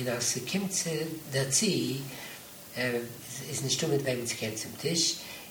Und als sie kommt zu der Zieh, äh, ist nicht so mit wem zum Tisch,